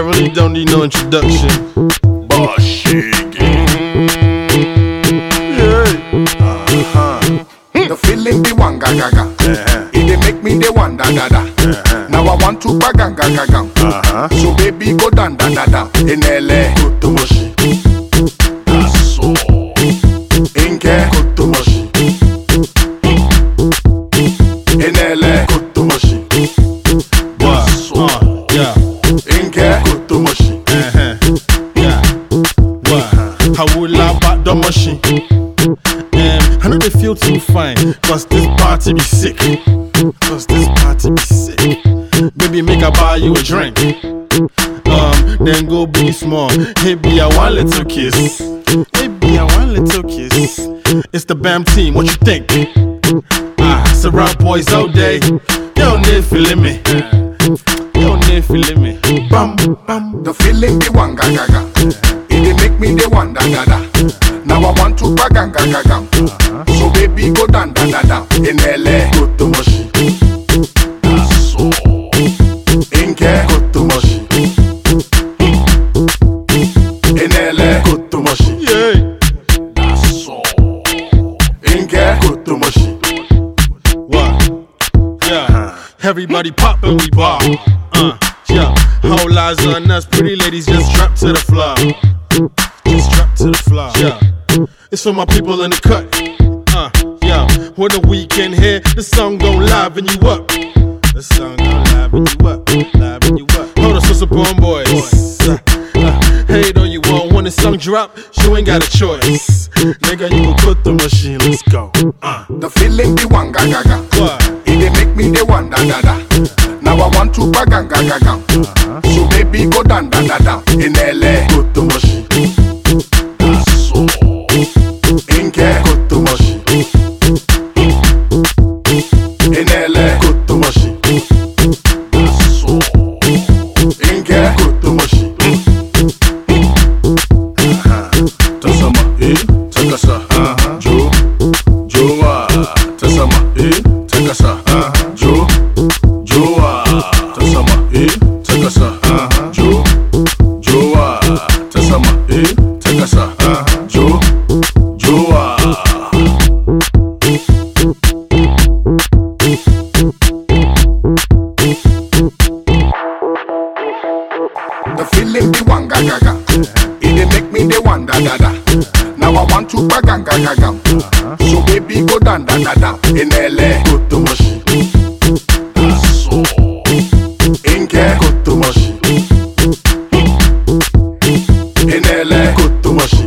introduction. Uh-huh. The feeling the one ga ga ga. It dey make me the one da da da. Now I want to bagang ga ga ga. So baby go down da da da. Inele Kotomoshi. Aso. Um, I know they feel too fine, cause this party be sick. Cause this party be sick. Baby, make I buy you a drink. Um, then go be small. Hey, be a one little kiss. Hey, be a one little kiss. It's the BAM team, what you think? Ah, surround boys all day. You don't need feeling me. You don't need feeling me. Bam, bam. The feeling the one ga Now I want to bagang ga ga ga. So baby go down da da da. Inele Kotomoshi. Aso. inke Kotomoshi. inele Kotomoshi. Yeah. Aso. inke Kotomoshi. What? Yeah. Everybody pop and we ball. Uh, yeah. Whole eyes on us. Pretty ladies just drop to the floor. Just drop to the floor. Yeah. It's for my people in the cut. Uh, yeah. When the weekend here, the song gon' liven you up. The song gon' liven you up. Liven you up. Hold us, some born boys. Uh, uh, hey, though you want when the song drop, you ain't got a choice. Nigga, you can put the machine. Let's go. Uh, The feeling the one ga ga ga. what? It make me the one da da da. Now I want to bagang ga ga ga. So baby go down da da da. Inele the Aso. gaga. It dey make me dey wonder da da. Now I want to gaga gaga gaga. So baby go down da da da. Enele kotomoshi. Daso. Inke kotomoshi. Enele kotomoshi.